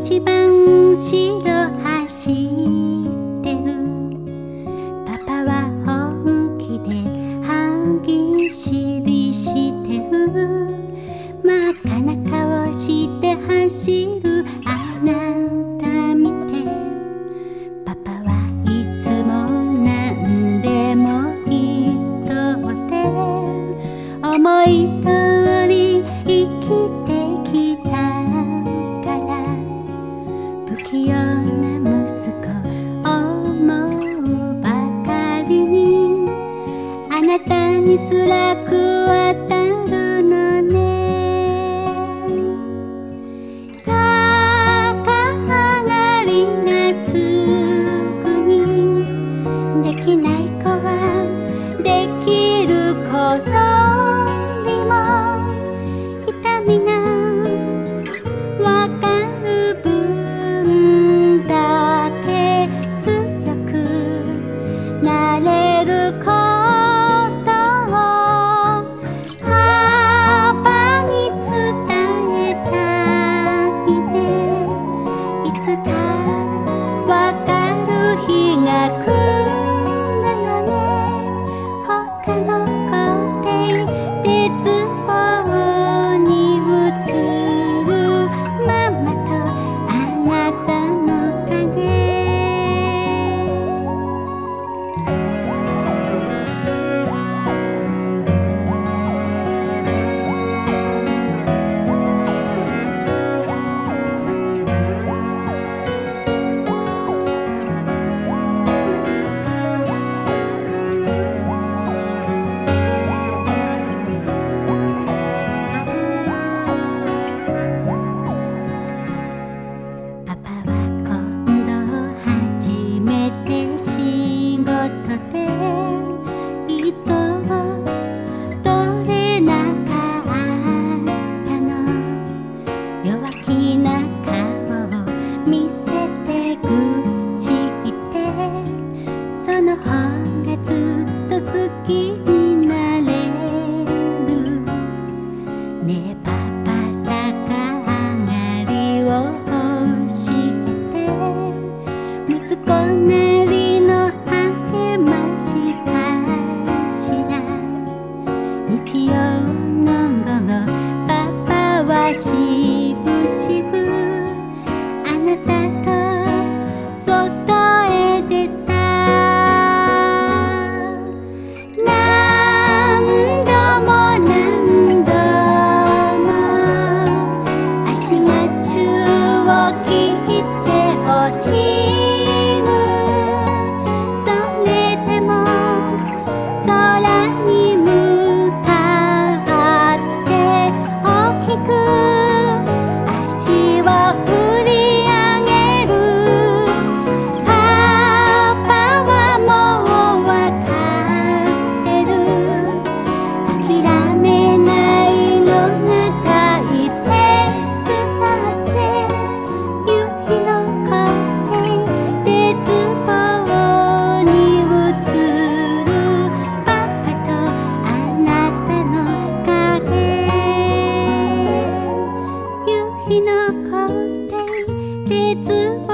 一番後ろ走ってる。パパは本気で半ぎしりしてる。真っ赤な顔して走る。あなた見て。パパはいつも何でも言っとっ思いと息子思うばかりにあなたに辛くあったって鉄棒